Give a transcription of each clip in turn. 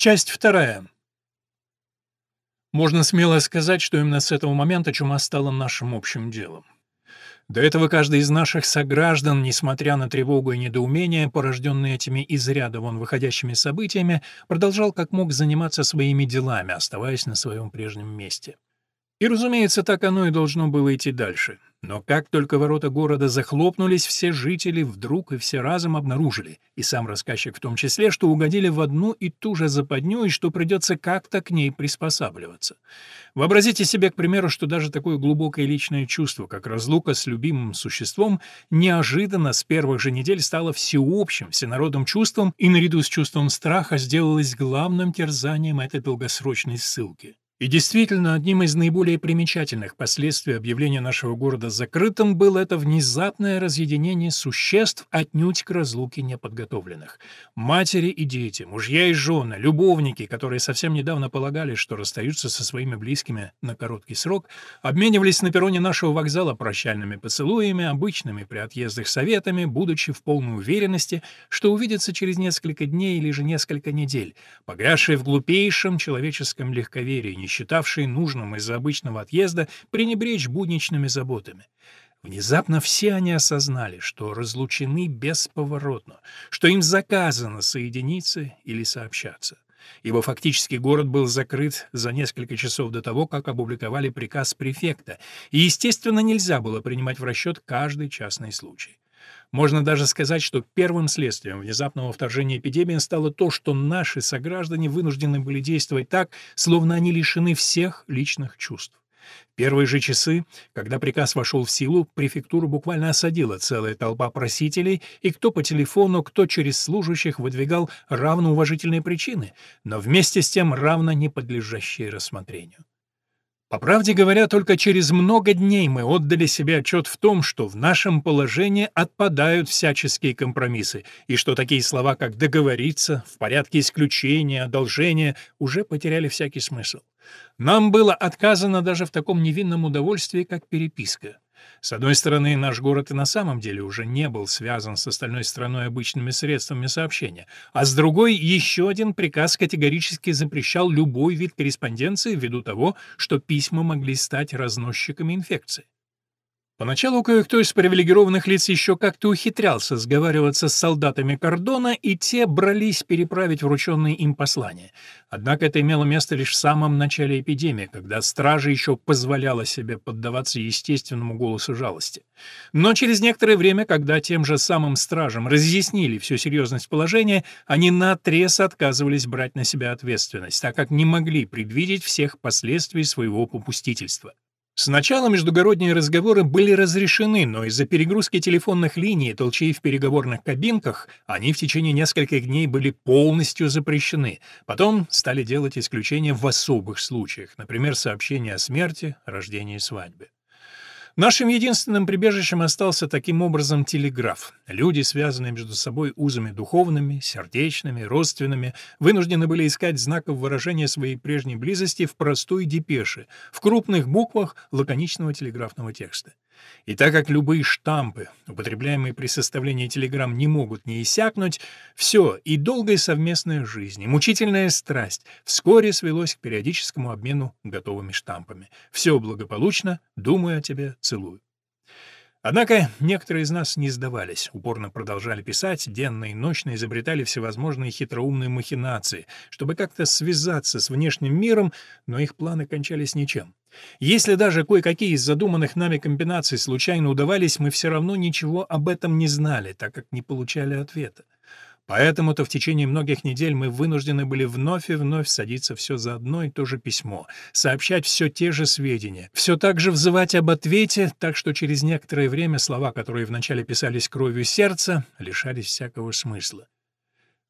Часть вторая. Можно смело сказать, что именно с этого момента чума стала нашим общим делом. До этого каждый из наших сограждан, несмотря на тревогу и недоумение, порожденные этими из ряда вон выходящими событиями, продолжал как мог заниматься своими делами, оставаясь на своем прежнем месте. И, разумеется, так оно и должно было идти дальше. Но как только ворота города захлопнулись, все жители вдруг и все разом обнаружили, и сам рассказчик в том числе, что угодили в одну и ту же западню, и что придется как-то к ней приспосабливаться. Вообразите себе, к примеру, что даже такое глубокое личное чувство, как разлука с любимым существом, неожиданно с первых же недель стало всеобщим, всенародным чувством и наряду с чувством страха сделалось главным терзанием этой долгосрочной ссылки. И действительно, одним из наиболее примечательных последствий объявления нашего города закрытым было это внезапное разъединение существ отнюдь к разлуке неподготовленных. Матери и дети, мужья и жены, любовники, которые совсем недавно полагали, что расстаются со своими близкими на короткий срок, обменивались на перроне нашего вокзала прощальными поцелуями, обычными при отъездах советами, будучи в полной уверенности, что увидятся через несколько дней или же несколько недель, погрязшие в глупейшем человеческом легковерии, считавшие нужным из-за обычного отъезда пренебречь будничными заботами. Внезапно все они осознали, что разлучены бесповоротно, что им заказано соединиться или сообщаться. Ибо фактически город был закрыт за несколько часов до того, как опубликовали приказ префекта, и, естественно, нельзя было принимать в расчет каждый частный случай. Можно даже сказать, что первым следствием внезапного вторжения эпидемии стало то, что наши сограждане вынуждены были действовать так, словно они лишены всех личных чувств. Первые же часы, когда приказ вошел в силу, префектуру буквально осадила целая толпа просителей, и кто по телефону, кто через служащих выдвигал равноуважительные причины, но вместе с тем равно не подлежащие рассмотрению. По правде говоря, только через много дней мы отдали себе отчет в том, что в нашем положении отпадают всяческие компромиссы, и что такие слова, как «договориться», «в порядке исключения», «одолжение» уже потеряли всякий смысл. Нам было отказано даже в таком невинном удовольствии, как переписка. С одной стороны, наш город и на самом деле уже не был связан с остальной страной обычными средствами сообщения, а с другой еще один приказ категорически запрещал любой вид корреспонденции ввиду того, что письма могли стать разносчиками инфекции. Поначалу кое-кто из привилегированных лиц еще как-то ухитрялся сговариваться с солдатами кордона, и те брались переправить врученные им послания. Однако это имело место лишь в самом начале эпидемии, когда стража еще позволяла себе поддаваться естественному голосу жалости. Но через некоторое время, когда тем же самым стражам разъяснили всю серьезность положения, они наотрез отказывались брать на себя ответственность, так как не могли предвидеть всех последствий своего попустительства. Сначала междугородние разговоры были разрешены, но из-за перегрузки телефонных линий и толчей в переговорных кабинках они в течение нескольких дней были полностью запрещены. Потом стали делать исключения в особых случаях, например, сообщения о смерти, рождении и свадьбе. Нашим единственным прибежищем остался таким образом телеграф. Люди, связанные между собой узами духовными, сердечными, родственными, вынуждены были искать знаков выражения своей прежней близости в простой депеше, в крупных буквах лаконичного телеграфного текста. И так как любые штампы, употребляемые при составлении телеграмм, не могут не иссякнуть, все, и долгая совместная жизнь, и мучительная страсть вскоре свелось к периодическому обмену готовыми штампами. Все благополучно, думаю о тебе, целую. Однако некоторые из нас не сдавались, упорно продолжали писать, денно и ночно изобретали всевозможные хитроумные махинации, чтобы как-то связаться с внешним миром, но их планы кончались ничем. Если даже кое-какие из задуманных нами комбинаций случайно удавались, мы все равно ничего об этом не знали, так как не получали ответа. Поэтому-то в течение многих недель мы вынуждены были вновь и вновь садиться все за одно и то же письмо, сообщать все те же сведения, все так же взывать об ответе, так что через некоторое время слова, которые вначале писались кровью сердца, лишались всякого смысла.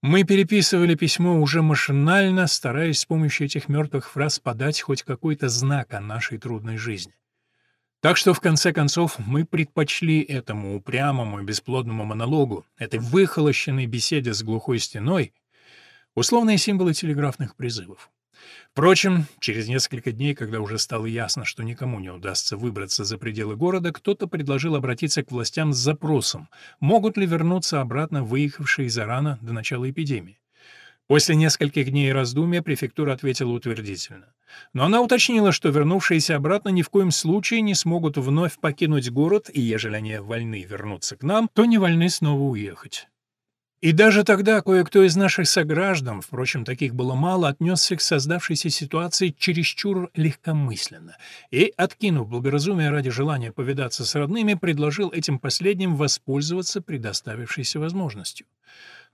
Мы переписывали письмо уже машинально, стараясь с помощью этих мертвых фраз подать хоть какой-то знак о нашей трудной жизни. Так что, в конце концов, мы предпочли этому упрямому и бесплодному монологу, этой выхолощенной беседе с глухой стеной, условные символы телеграфных призывов. Впрочем, через несколько дней, когда уже стало ясно, что никому не удастся выбраться за пределы города, кто-то предложил обратиться к властям с запросом, могут ли вернуться обратно выехавшие из Ирана до начала эпидемии. После нескольких дней раздумья префектура ответила утвердительно. Но она уточнила, что вернувшиеся обратно ни в коем случае не смогут вновь покинуть город, и ежели они вольны вернуться к нам, то не вольны снова уехать. И даже тогда кое-кто из наших сограждан, впрочем, таких было мало, отнесся к создавшейся ситуации чересчур легкомысленно и, откинув благоразумие ради желания повидаться с родными, предложил этим последним воспользоваться предоставившейся возможностью.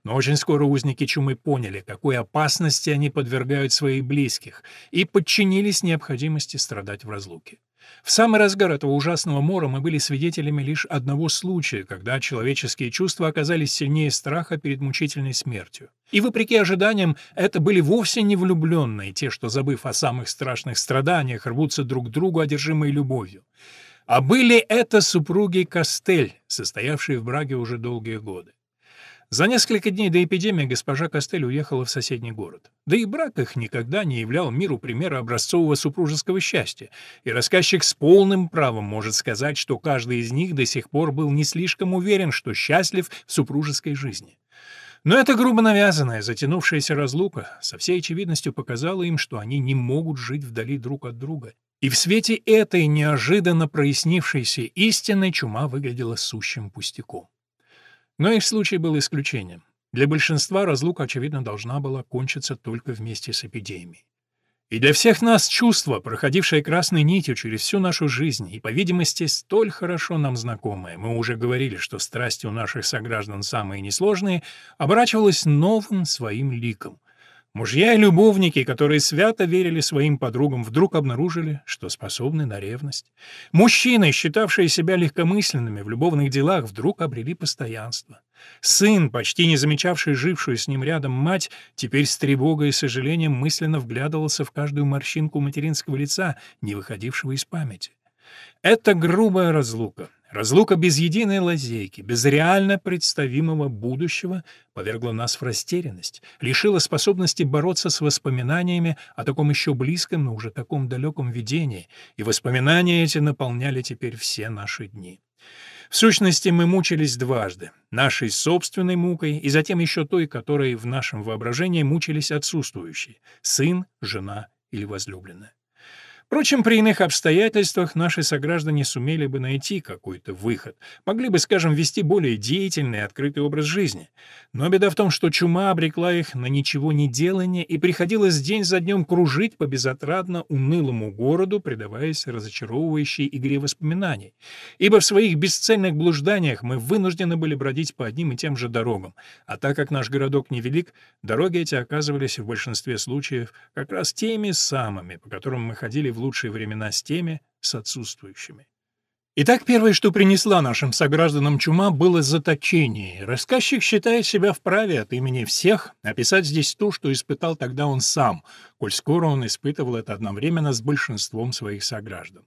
Но очень скоро узники чумы поняли, какой опасности они подвергают своих близких, и подчинились необходимости страдать в разлуке. В самый разгар этого ужасного мора мы были свидетелями лишь одного случая, когда человеческие чувства оказались сильнее страха перед мучительной смертью. И, вопреки ожиданиям, это были вовсе не влюбленные, те, что, забыв о самых страшных страданиях, рвутся друг к другу, одержимой любовью. А были это супруги Костель, состоявшие в браке уже долгие годы. За несколько дней до эпидемии госпожа Костель уехала в соседний город. Да и брак их никогда не являл миру примера образцового супружеского счастья, и рассказчик с полным правом может сказать, что каждый из них до сих пор был не слишком уверен, что счастлив в супружеской жизни. Но эта грубо навязанная, затянувшаяся разлука со всей очевидностью показала им, что они не могут жить вдали друг от друга. И в свете этой неожиданно прояснившейся истины чума выглядела сущим пустяком. Но их случай был исключением. Для большинства разлука, очевидно, должна была кончиться только вместе с эпидемией. И для всех нас чувство, проходившее красной нитью через всю нашу жизнь и, по видимости, столь хорошо нам знакомое, мы уже говорили, что страсти у наших сограждан самые несложные, оборачивалось новым своим ликом. Мужья и любовники, которые свято верили своим подругам, вдруг обнаружили, что способны на ревность. Мужчины, считавшие себя легкомысленными в любовных делах, вдруг обрели постоянство. Сын, почти не замечавший жившую с ним рядом мать, теперь с тревогой и сожалением мысленно вглядывался в каждую морщинку материнского лица, не выходившего из памяти. Это грубая разлука, Разлука без единой лазейки, без реально представимого будущего повергла нас в растерянность, лишила способности бороться с воспоминаниями о таком еще близком, но уже таком далеком видении, и воспоминания эти наполняли теперь все наши дни. В сущности, мы мучились дважды — нашей собственной мукой и затем еще той, которой в нашем воображении мучились отсутствующие — сын, жена или возлюбленная. Впрочем, при иных обстоятельствах наши сограждане сумели бы найти какой-то выход, могли бы, скажем, вести более деятельный и открытый образ жизни. Но беда в том, что чума обрекла их на ничего не делание, и приходилось день за днем кружить по безотрадно унылому городу, предаваясь разочаровывающей игре воспоминаний. Ибо в своих бесцельных блужданиях мы вынуждены были бродить по одним и тем же дорогам, а так как наш городок невелик, дороги эти оказывались в большинстве случаев как раз теми самыми, по которым мы ходили в лучшие времена с теми, с отсутствующими. Итак, первое, что принесла нашим согражданам чума, было заточение. Рассказчик считает себя вправе от имени всех описать здесь то, что испытал тогда он сам, коль скоро он испытывал это одновременно с большинством своих сограждан.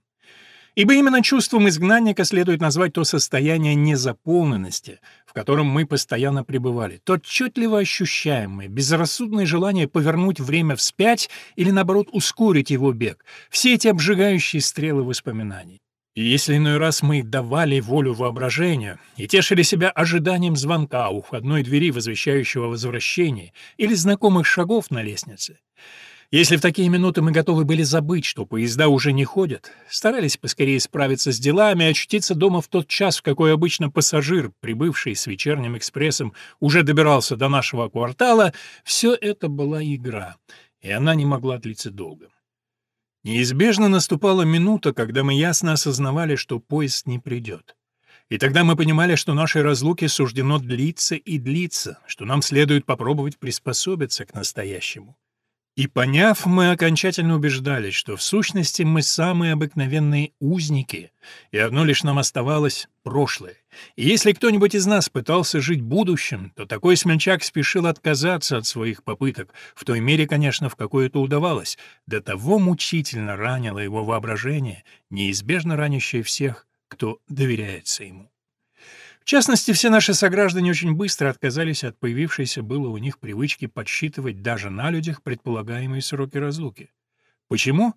Ибо именно чувством изгнанника следует назвать то состояние незаполненности, в котором мы постоянно пребывали, то отчетливо ощущаемое, безрассудное желание повернуть время вспять или, наоборот, ускорить его бег, все эти обжигающие стрелы воспоминаний. И если иной раз мы давали волю воображению и тешили себя ожиданием звонка у входной двери, возвещающего возвращение, или знакомых шагов на лестнице, если в такие минуты мы готовы были забыть, что поезда уже не ходят, старались поскорее справиться с делами и очутиться дома в тот час, в какой обычно пассажир, прибывший с вечерним экспрессом, уже добирался до нашего квартала, все это была игра, и она не могла длиться долго. Неизбежно наступала минута, когда мы ясно осознавали, что поезд не придет. И тогда мы понимали, что нашей разлуке суждено длиться и длиться, что нам следует попробовать приспособиться к настоящему. И поняв, мы окончательно убеждались, что в сущности мы самые обыкновенные узники, и одно лишь нам оставалось — прошлое. И если кто-нибудь из нас пытался жить будущим, то такой смельчак спешил отказаться от своих попыток, в той мере, конечно, в какой это удавалось, до того мучительно ранило его воображение, неизбежно ранящее всех, кто доверяется ему. В частности, все наши сограждане очень быстро отказались от появившейся было у них привычки подсчитывать даже на людях предполагаемые сроки разлуки. Почему?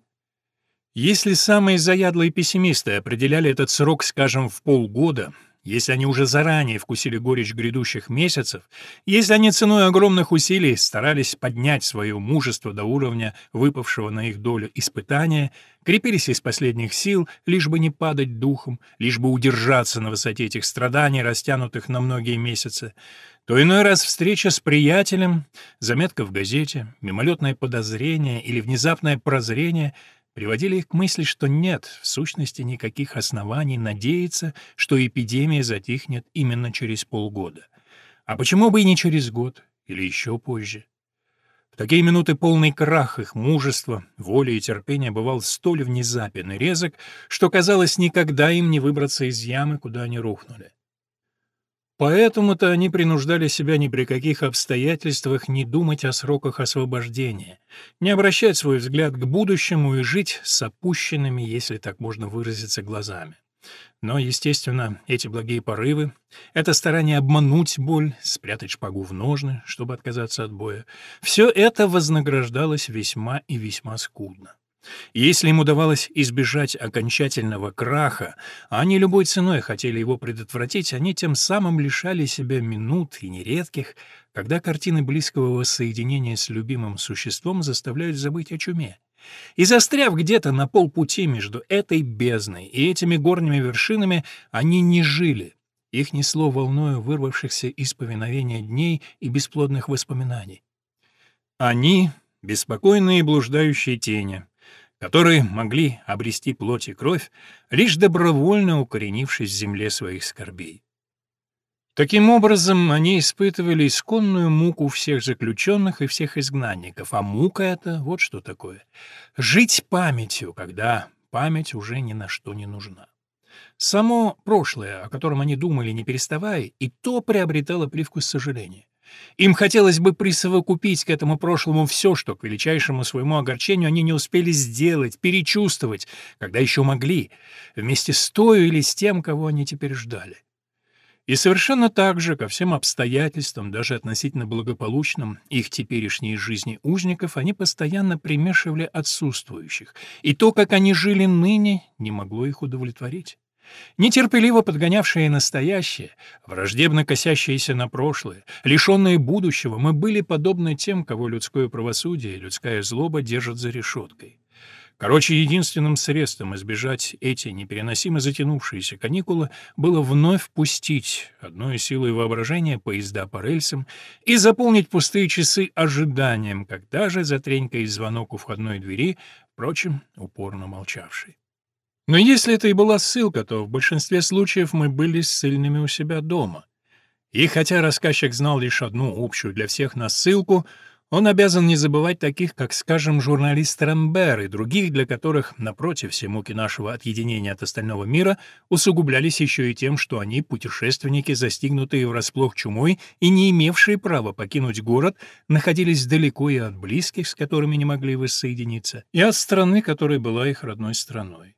Если самые заядлые пессимисты определяли этот срок, скажем, в полгода, если они уже заранее вкусили горечь грядущих месяцев, если они ценой огромных усилий старались поднять свое мужество до уровня выпавшего на их долю испытания, крепились из последних сил, лишь бы не падать духом, лишь бы удержаться на высоте этих страданий, растянутых на многие месяцы, то иной раз встреча с приятелем, заметка в газете, мимолетное подозрение или внезапное прозрение — приводили их к мысли, что нет, в сущности, никаких оснований надеяться, что эпидемия затихнет именно через полгода. А почему бы и не через год или еще позже? В такие минуты полный крах их мужества, воли и терпения бывал столь внезапен и резок, что казалось никогда им не выбраться из ямы, куда они рухнули. Поэтому-то они принуждали себя ни при каких обстоятельствах не думать о сроках освобождения, не обращать свой взгляд к будущему и жить с опущенными, если так можно выразиться, глазами. Но, естественно, эти благие порывы, это старание обмануть боль, спрятать шпагу в ножны, чтобы отказаться от боя, все это вознаграждалось весьма и весьма скудно. Если им удавалось избежать окончательного краха, а они любой ценой хотели его предотвратить, они тем самым лишали себя минут и нередких, когда картины близкого воссоединения с любимым существом заставляют забыть о чуме. И застряв где-то на полпути между этой бездной и этими горными вершинами, они не жили. Их несло волною вырвавшихся из повиновения дней и бесплодных воспоминаний. Они — беспокойные блуждающие тени, которые могли обрести плоть и кровь, лишь добровольно укоренившись в земле своих скорбей. Таким образом, они испытывали исконную муку всех заключенных и всех изгнанников, а мука — это вот что такое. Жить памятью, когда память уже ни на что не нужна. Само прошлое, о котором они думали, не переставая, и то приобретало привкус сожаления. Им хотелось бы присовокупить к этому прошлому все, что к величайшему своему огорчению они не успели сделать, перечувствовать, когда еще могли, вместе с той или с тем, кого они теперь ждали. И совершенно так же ко всем обстоятельствам, даже относительно благополучным их теперешней жизни узников, они постоянно примешивали отсутствующих, и то, как они жили ныне, не могло их удовлетворить. Нетерпеливо подгонявшие настоящее, враждебно косящиеся на прошлое, лишенные будущего, мы были подобны тем, кого людское правосудие и людская злоба держат за решеткой. Короче, единственным средством избежать эти непереносимо затянувшиеся каникулы было вновь пустить одной силой воображения поезда по рельсам и заполнить пустые часы ожиданием, когда же затренькает звонок у входной двери, впрочем, упорно молчавший. Но если это и была ссылка, то в большинстве случаев мы были ссыльными у себя дома. И хотя рассказчик знал лишь одну общую для всех нас ссылку, он обязан не забывать таких, как, скажем, журналист Рамбер и других, для которых, напротив, все муки нашего отъединения от остального мира усугублялись еще и тем, что они, путешественники, застигнутые врасплох чумой и не имевшие права покинуть город, находились далеко и от близких, с которыми не могли воссоединиться, и от страны, которая была их родной страной.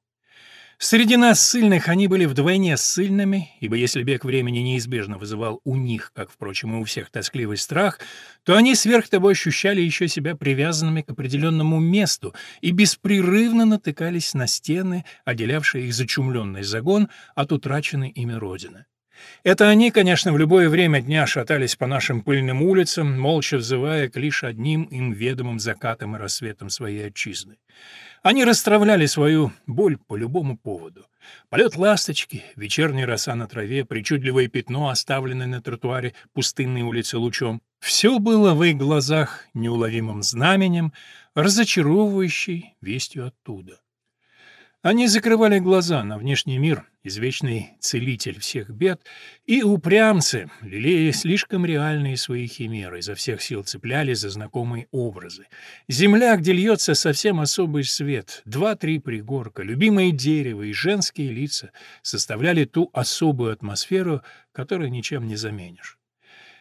Среди нас сильных они были вдвойне сильными, ибо если бег времени неизбежно вызывал у них, как, впрочем, и у всех тоскливый страх, то они сверх того ощущали еще себя привязанными к определенному месту и беспрерывно натыкались на стены, отделявшие их зачумленный загон от утраченной ими родины. Это они, конечно, в любое время дня шатались по нашим пыльным улицам, молча взывая к лишь одним им ведомым закатам и рассветам своей отчизны. Они расстравляли свою боль по любому поводу. Полет ласточки, вечерняя роса на траве, причудливое пятно, оставленное на тротуаре пустынной улицы лучом. Все было в их глазах неуловимым знаменем, разочаровывающей вестью оттуда. Они закрывали глаза на внешний мир, извечный целитель всех бед, и упрямцы, лелея слишком реальные свои химеры, изо всех сил цепляли за знакомые образы. Земля, где льется совсем особый свет, два-три пригорка, любимое дерево и женские лица составляли ту особую атмосферу, которую ничем не заменишь.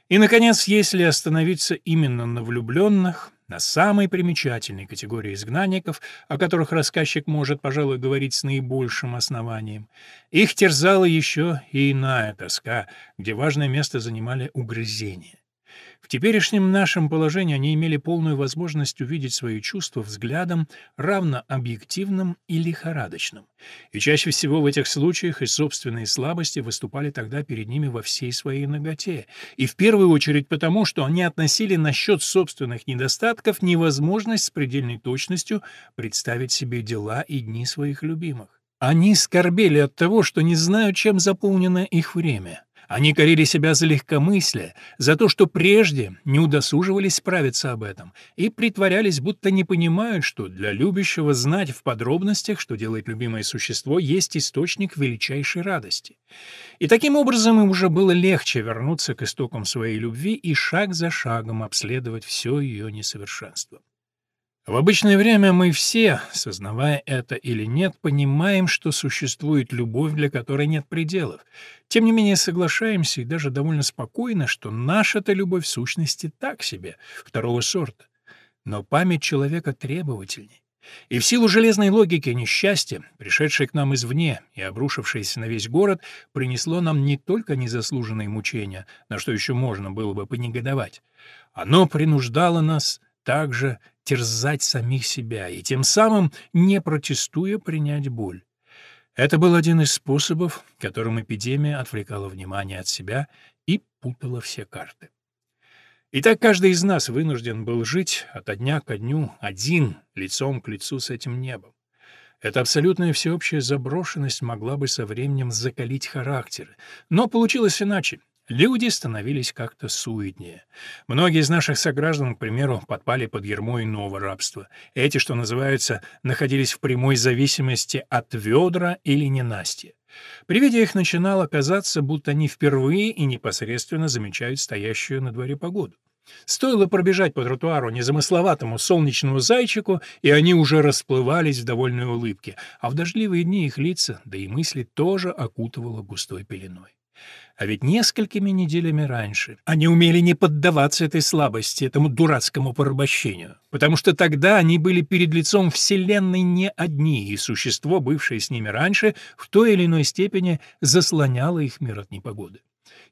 И, наконец, если остановиться именно на влюбленных, на самой примечательной категории изгнанников, о которых рассказчик может, пожалуй, говорить с наибольшим основанием. Их терзала еще и иная тоска, где важное место занимали угрызения. В теперешнем нашем положении они имели полную возможность увидеть свои чувства взглядом, равно объективным и лихорадочным. И чаще всего в этих случаях из собственной слабости выступали тогда перед ними во всей своей ноготе. И в первую очередь потому, что они относили насчет собственных недостатков невозможность с предельной точностью представить себе дела и дни своих любимых. Они скорбели от того, что не знают, чем заполнено их время. Они корили себя за легкомыслие, за то, что прежде не удосуживались справиться об этом, и притворялись, будто не понимают, что для любящего знать в подробностях, что делает любимое существо, есть источник величайшей радости. И таким образом им уже было легче вернуться к истокам своей любви и шаг за шагом обследовать все ее несовершенство. В обычное время мы все, сознавая это или нет, понимаем, что существует любовь, для которой нет пределов. Тем не менее соглашаемся и даже довольно спокойно, что наша-то любовь в сущности так себе, второго сорта. Но память человека требовательней. И в силу железной логики несчастье, пришедшее к нам извне и обрушившееся на весь город, принесло нам не только незаслуженные мучения, на что еще можно было бы понегодовать. Оно принуждало нас также терзать самих себя и тем самым, не протестуя, принять боль. Это был один из способов, которым эпидемия отвлекала внимание от себя и путала все карты. Итак, каждый из нас вынужден был жить ото дня ко дню один, лицом к лицу с этим небом. Эта абсолютная всеобщая заброшенность могла бы со временем закалить характер, но получилось иначе. Люди становились как-то суетнее. Многие из наших сограждан, к примеру, подпали под ермо иного рабства. Эти, что называется, находились в прямой зависимости от ведра или ненастья. При виде их начинало казаться, будто они впервые и непосредственно замечают стоящую на дворе погоду. Стоило пробежать по тротуару незамысловатому солнечному зайчику, и они уже расплывались в довольной улыбке, а в дождливые дни их лица, да и мысли тоже окутывало густой пеленой. А ведь несколькими неделями раньше они умели не поддаваться этой слабости, этому дурацкому порабощению, потому что тогда они были перед лицом Вселенной не одни, и существо, бывшее с ними раньше, в той или иной степени заслоняло их мир от непогоды.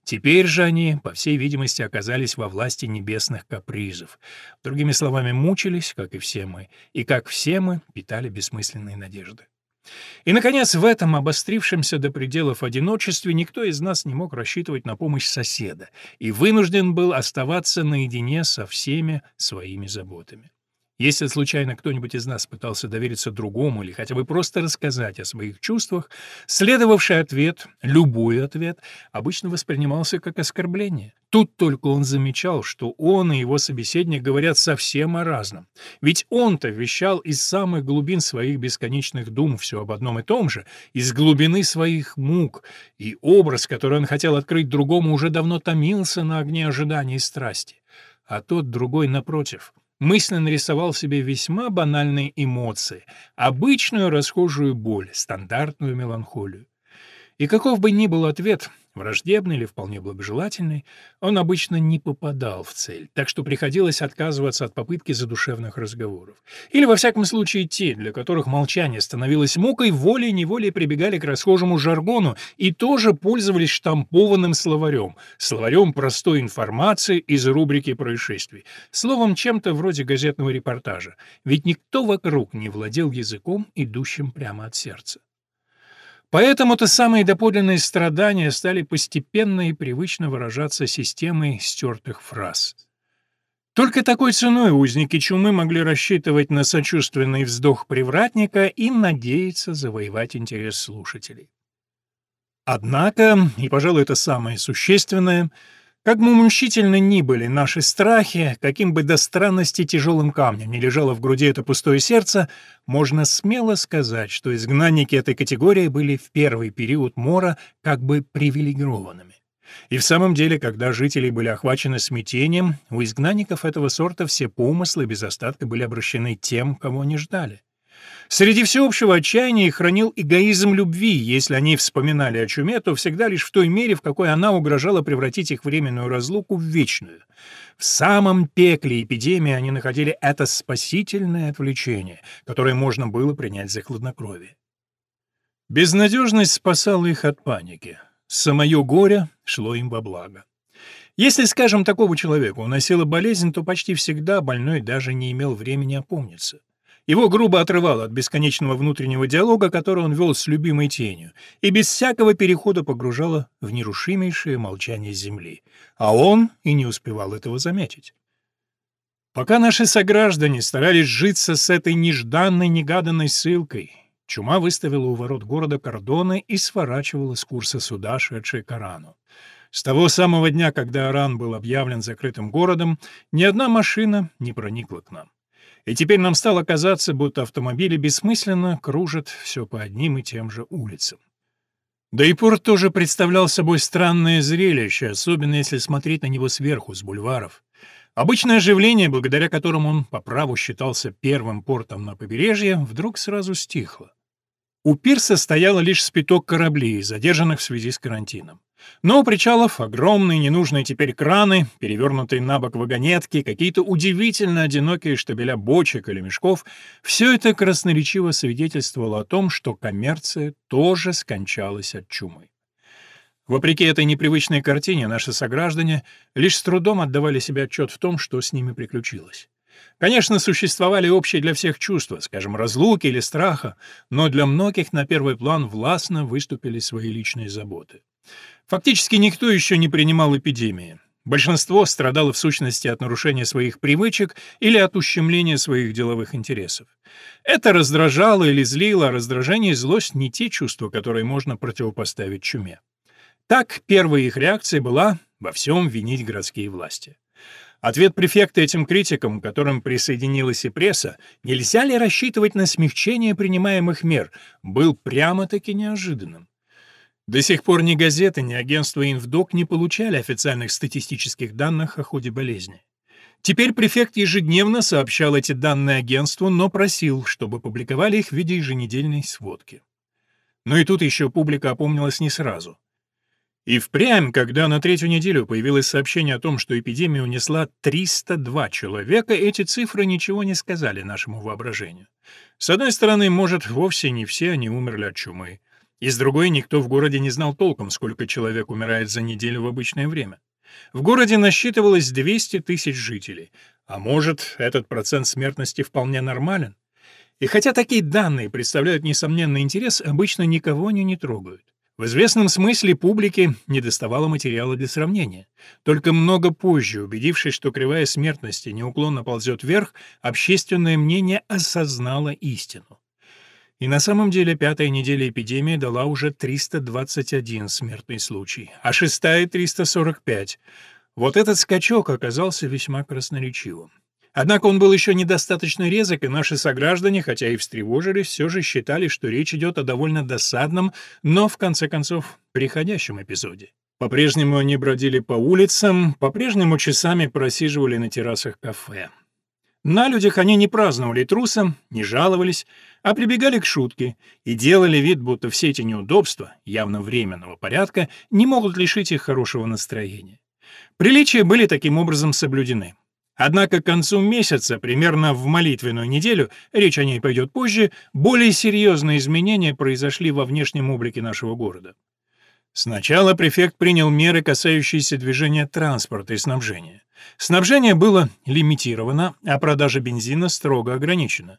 Теперь же они, по всей видимости, оказались во власти небесных капризов. Другими словами, мучились, как и все мы, и, как все мы, питали бессмысленные надежды. И, наконец, в этом обострившемся до пределов одиночестве никто из нас не мог рассчитывать на помощь соседа и вынужден был оставаться наедине со всеми своими заботами. Если случайно кто-нибудь из нас пытался довериться другому или хотя бы просто рассказать о своих чувствах, следовавший ответ, любой ответ, обычно воспринимался как оскорбление. Тут только он замечал, что он и его собеседник говорят совсем о разном. Ведь он-то вещал из самых глубин своих бесконечных дум все об одном и том же, из глубины своих мук, и образ, который он хотел открыть другому, уже давно томился на огне ожидания и страсти. А тот другой, напротив — мысленно рисовал себе весьма банальные эмоции, обычную расхожую боль, стандартную меланхолию. И каков бы ни был ответ, враждебный или вполне благожелательный, он обычно не попадал в цель, так что приходилось отказываться от попытки задушевных разговоров. Или, во всяком случае, те, для которых молчание становилось мукой, волей-неволей прибегали к расхожему жаргону и тоже пользовались штампованным словарем, словарем простой информации из рубрики происшествий, словом, чем-то вроде газетного репортажа, ведь никто вокруг не владел языком, идущим прямо от сердца. Поэтому-то самые доподлинные страдания стали постепенно и привычно выражаться системой стертых фраз. Только такой ценой узники чумы могли рассчитывать на сочувственный вздох привратника и надеяться завоевать интерес слушателей. Однако, и, пожалуй, это самое существенное — как бы мучительно ни были наши страхи, каким бы до странности тяжелым камнем не лежало в груди это пустое сердце, можно смело сказать, что изгнанники этой категории были в первый период мора как бы привилегированными. И в самом деле, когда жители были охвачены смятением, у изгнанников этого сорта все помыслы без остатка были обращены тем, кого они ждали. Среди всеобщего отчаяния хранил эгоизм любви, если они вспоминали о чуме, то всегда лишь в той мере, в какой она угрожала превратить их временную разлуку в вечную. В самом пекле эпидемии они находили это спасительное отвлечение, которое можно было принять за хладнокровие. Безнадежность спасала их от паники. Самое горе шло им во благо. Если, скажем, такого человека уносила болезнь, то почти всегда больной даже не имел времени опомниться. Его грубо отрывало от бесконечного внутреннего диалога, который он вел с любимой тенью, и без всякого перехода погружало в нерушимейшее молчание земли. А он и не успевал этого заметить. Пока наши сограждане старались житься с этой нежданной, негаданной ссылкой, чума выставила у ворот города кордоны и сворачивала с курса суда, шедшие к Арану. С того самого дня, когда Аран был объявлен закрытым городом, ни одна машина не проникла к нам. И теперь нам стало казаться, будто автомобили бессмысленно кружат все по одним и тем же улицам. Да и порт тоже представлял собой странное зрелище, особенно если смотреть на него сверху, с бульваров. Обычное оживление, благодаря которому он по праву считался первым портом на побережье, вдруг сразу стихло. У пирса стояло лишь спиток кораблей, задержанных в связи с карантином. Но у причалов огромные ненужные теперь краны, перевернутые на бок вагонетки, какие-то удивительно одинокие штабеля бочек или мешков — все это красноречиво свидетельствовало о том, что коммерция тоже скончалась от чумы. Вопреки этой непривычной картине, наши сограждане лишь с трудом отдавали себе отчет в том, что с ними приключилось. Конечно, существовали общие для всех чувства, скажем, разлуки или страха, но для многих на первый план властно выступили свои личные заботы. Фактически никто еще не принимал эпидемии. Большинство страдало в сущности от нарушения своих привычек или от ущемления своих деловых интересов. Это раздражало или злило, а раздражение и злость — не те чувства, которые можно противопоставить чуме. Так, первая их реакция была во всем винить городские власти. Ответ префекта этим критикам, к которым присоединилась и пресса, нельзя ли рассчитывать на смягчение принимаемых мер, был прямо-таки неожиданным. До сих пор ни газеты, ни агентство «Инвдок» не получали официальных статистических данных о ходе болезни. Теперь префект ежедневно сообщал эти данные агентству, но просил, чтобы публиковали их в виде еженедельной сводки. Но и тут еще публика опомнилась не сразу. И впрямь, когда на третью неделю появилось сообщение о том, что эпидемия унесла 302 человека, эти цифры ничего не сказали нашему воображению. С одной стороны, может, вовсе не все они умерли от чумы. И с другой, никто в городе не знал толком, сколько человек умирает за неделю в обычное время. В городе насчитывалось 200 тысяч жителей, а может, этот процент смертности вполне нормален. И хотя такие данные представляют несомненный интерес, обычно никого они не трогают. В известном смысле публике недоставало материала для сравнения. Только много позже, убедившись, что кривая смертности неуклонно ползет вверх, общественное мнение осознало истину. И на самом деле пятая неделя эпидемии дала уже 321 смертный случай, а шестая — 345. Вот этот скачок оказался весьма красноречивым. Однако он был еще недостаточно резок, и наши сограждане, хотя и встревожились, все же считали, что речь идет о довольно досадном, но, в конце концов, приходящем эпизоде. По-прежнему они бродили по улицам, по-прежнему часами просиживали на террасах кафе. На людях они не праздновали трусом, не жаловались, а прибегали к шутке и делали вид, будто все эти неудобства, явно временного порядка, не могут лишить их хорошего настроения. Приличия были таким образом соблюдены. Однако к концу месяца, примерно в молитвенную неделю, речь о ней пойдет позже, более серьезные изменения произошли во внешнем облике нашего города. Сначала префект принял меры, касающиеся движения транспорта и снабжения. Снабжение было лимитировано, а продажа бензина строго ограничена.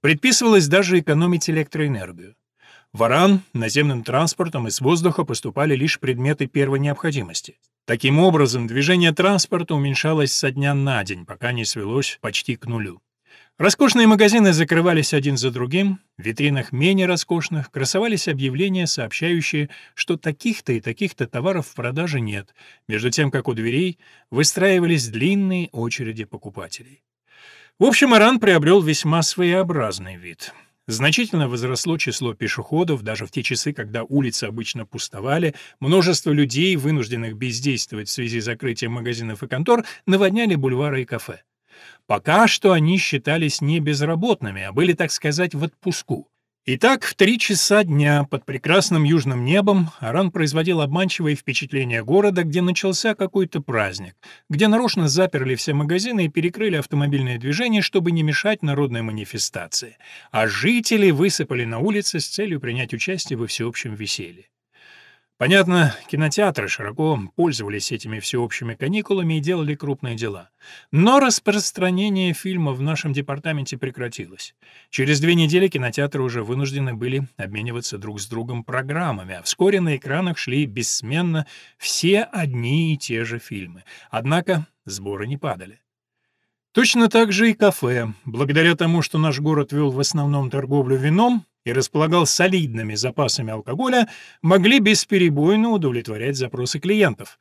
Предписывалось даже экономить электроэнергию. В Аран наземным транспортом из воздуха поступали лишь предметы первой необходимости. Таким образом, движение транспорта уменьшалось со дня на день, пока не свелось почти к нулю. Роскошные магазины закрывались один за другим, в витринах менее роскошных красовались объявления, сообщающие, что таких-то и таких-то товаров в продаже нет, между тем как у дверей выстраивались длинные очереди покупателей. В общем, Аран приобрел весьма своеобразный вид. Значительно возросло число пешеходов, даже в те часы, когда улицы обычно пустовали, множество людей, вынужденных бездействовать в связи с закрытием магазинов и контор, наводняли бульвары и кафе. Пока что они считались не безработными, а были, так сказать, в отпуску. Итак, в три часа дня под прекрасным южным небом Аран производил обманчивое впечатление города, где начался какой-то праздник, где нарочно заперли все магазины и перекрыли автомобильное движение, чтобы не мешать народной манифестации, а жители высыпали на улицы с целью принять участие во всеобщем веселье. Понятно, кинотеатры широко пользовались этими всеобщими каникулами и делали крупные дела. Но распространение фильма в нашем департаменте прекратилось. Через две недели кинотеатры уже вынуждены были обмениваться друг с другом программами, а вскоре на экранах шли бессменно все одни и те же фильмы. Однако сборы не падали. Точно так же и кафе. Благодаря тому, что наш город вел в основном торговлю вином, и располагал солидными запасами алкоголя, могли бесперебойно удовлетворять запросы клиентов.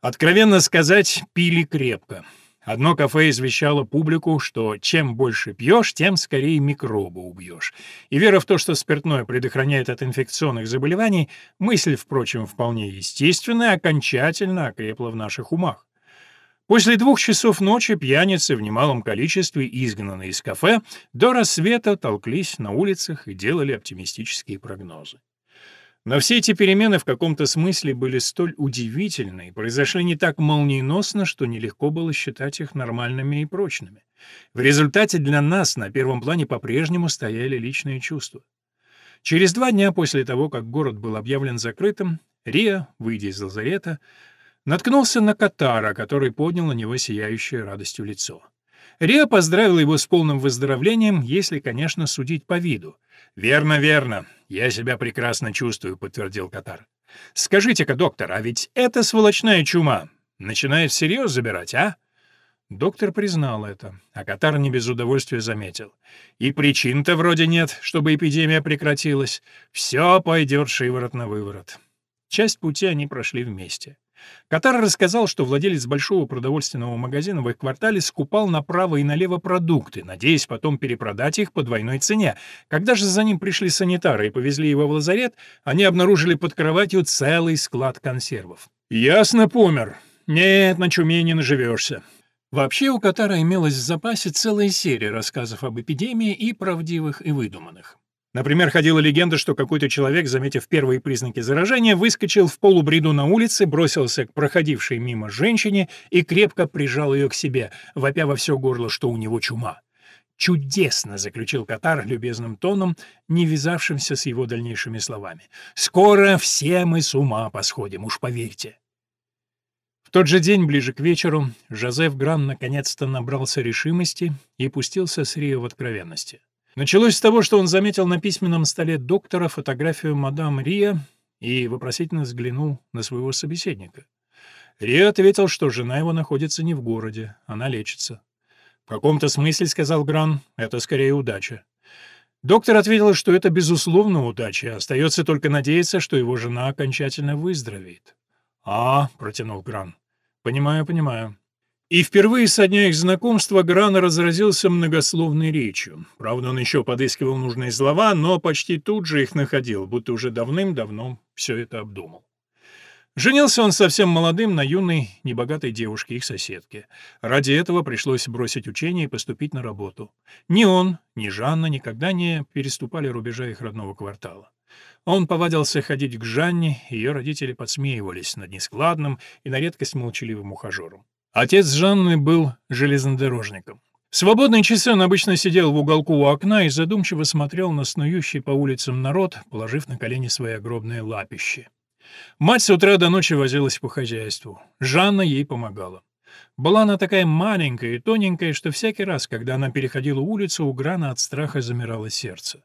Откровенно сказать, пили крепко. Одно кафе извещало публику, что чем больше пьешь, тем скорее микробы убьешь. И вера в то, что спиртное предохраняет от инфекционных заболеваний, мысль, впрочем, вполне естественная, окончательно окрепла в наших умах. После двух часов ночи пьяницы в немалом количестве, изгнанные из кафе, до рассвета толклись на улицах и делали оптимистические прогнозы. Но все эти перемены в каком-то смысле были столь удивительны и произошли не так молниеносно, что нелегко было считать их нормальными и прочными. В результате для нас на первом плане по-прежнему стояли личные чувства. Через два дня после того, как город был объявлен закрытым, Риа, выйдя из лазарета, наткнулся на Катара, который поднял на него сияющее радостью лицо. Риа поздравил его с полным выздоровлением, если, конечно, судить по виду. «Верно, верно. Я себя прекрасно чувствую», — подтвердил Катар. «Скажите-ка, доктор, а ведь это сволочная чума начинает всерьез забирать, а?» Доктор признал это, а Катар не без удовольствия заметил. «И причин-то вроде нет, чтобы эпидемия прекратилась. Все пойдет шиворот на выворот». Часть пути они прошли вместе. Катар рассказал, что владелец большого продовольственного магазина в их квартале скупал направо и налево продукты, надеясь потом перепродать их по двойной цене. Когда же за ним пришли санитары и повезли его в лазарет, они обнаружили под кроватью целый склад консервов. «Ясно, помер. Нет, на чуме не наживешься». Вообще у Катара имелась в запасе целая серия рассказов об эпидемии и правдивых, и выдуманных. Например, ходила легенда, что какой-то человек, заметив первые признаки заражения, выскочил в полубреду на улице, бросился к проходившей мимо женщине и крепко прижал ее к себе, вопя во все горло, что у него чума. «Чудесно!» — заключил Катар любезным тоном, не вязавшимся с его дальнейшими словами. «Скоро все мы с ума посходим, уж поверьте!» В тот же день, ближе к вечеру, Жозеф Гран наконец-то набрался решимости и пустился с Рио в откровенности. Началось с того, что он заметил на письменном столе доктора фотографию мадам Рия и вопросительно взглянул на своего собеседника. Риа ответил, что жена его находится не в городе, она лечится. «В каком-то смысле, — сказал Гран, — это скорее удача». Доктор ответил, что это безусловно удача, остается только надеяться, что его жена окончательно выздоровеет. «А, — протянул Гран, — понимаю, понимаю. И впервые со дня их знакомства Гран разразился многословной речью. Правда, он еще подыскивал нужные слова, но почти тут же их находил, будто уже давным-давно все это обдумал. Женился он совсем молодым на юной, небогатой девушке, их соседке. Ради этого пришлось бросить учение и поступить на работу. Ни он, ни Жанна никогда не переступали рубежа их родного квартала. Он повадился ходить к Жанне, ее родители подсмеивались над нескладным и на редкость молчаливым ухажером. Отец Жанны был железнодорожником. В свободные часы он обычно сидел в уголку у окна и задумчиво смотрел на снующий по улицам народ, положив на колени свои огромные лапищи. Мать с утра до ночи возилась по хозяйству. Жанна ей помогала. Была она такая маленькая и тоненькая, что всякий раз, когда она переходила улицу, у Грана от страха замирало сердце.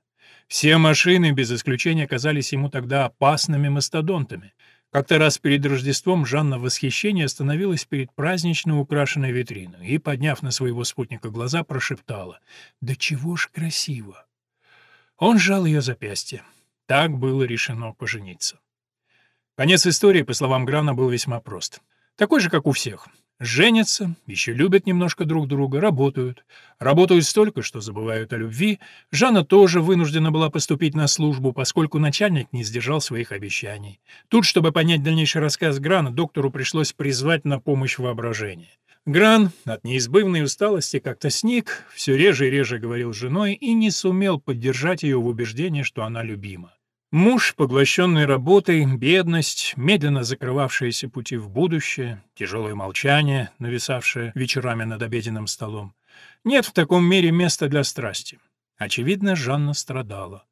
Все машины, без исключения, казались ему тогда опасными мастодонтами. Как-то раз перед Рождеством Жанна в восхищении остановилась перед празднично украшенной витриной и, подняв на своего спутника глаза, прошептала «Да чего ж красиво!». Он сжал ее запястье. Так было решено пожениться. Конец истории, по словам Грана, был весьма прост. Такой же, как у всех. Женятся, еще любят немножко друг друга, работают. Работают столько, что забывают о любви. Жанна тоже вынуждена была поступить на службу, поскольку начальник не сдержал своих обещаний. Тут, чтобы понять дальнейший рассказ Грана, доктору пришлось призвать на помощь воображение. Гран от неизбывной усталости как-то сник, все реже и реже говорил с женой и не сумел поддержать ее в убеждении, что она любима. Муж, поглощенный работой, бедность, медленно закрывавшиеся пути в будущее, тяжелое молчание, нависавшее вечерами над обеденным столом. Нет в таком мире места для страсти. Очевидно, Жанна страдала.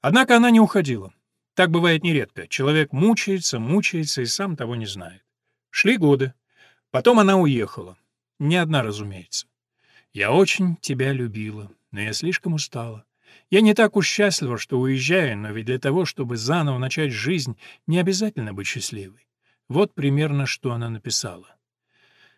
Однако она не уходила. Так бывает нередко. Человек мучается, мучается и сам того не знает. Шли годы. Потом она уехала. Не одна, разумеется. «Я очень тебя любила, но я слишком устала. Я не так уж счастлива, что уезжаю, но ведь для того, чтобы заново начать жизнь, не обязательно быть счастливой. Вот примерно, что она написала.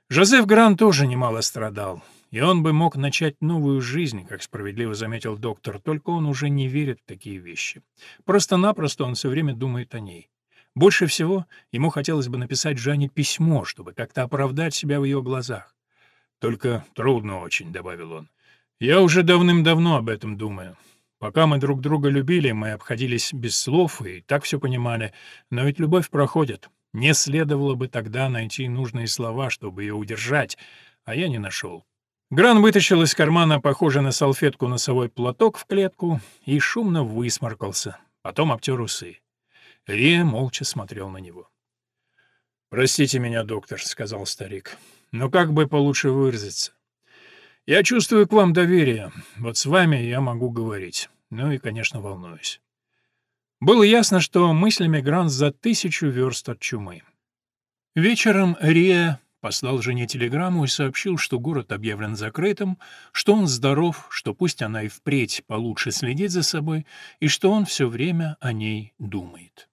Жозеф Гран тоже немало страдал, и он бы мог начать новую жизнь, как справедливо заметил доктор, только он уже не верит в такие вещи. Просто-напросто он все время думает о ней. Больше всего ему хотелось бы написать Жанне письмо, чтобы как-то оправдать себя в ее глазах. «Только трудно очень», — добавил он. «Я уже давным-давно об этом думаю. Пока мы друг друга любили, мы обходились без слов и так все понимали, но ведь любовь проходит. Не следовало бы тогда найти нужные слова, чтобы ее удержать, а я не нашел. Гран вытащил из кармана, похожий на салфетку, носовой платок в клетку и шумно высморкался, потом обтер усы. Рия молча смотрел на него. «Простите меня, доктор», — сказал старик, — «но как бы получше выразиться? Я чувствую к вам доверие, вот с вами я могу говорить, ну и, конечно, волнуюсь». Было ясно, что мыслями Грант за тысячу верст от чумы. Вечером Рия послал жене телеграмму и сообщил, что город объявлен закрытым, что он здоров, что пусть она и впредь получше следит за собой, и что он все время о ней думает.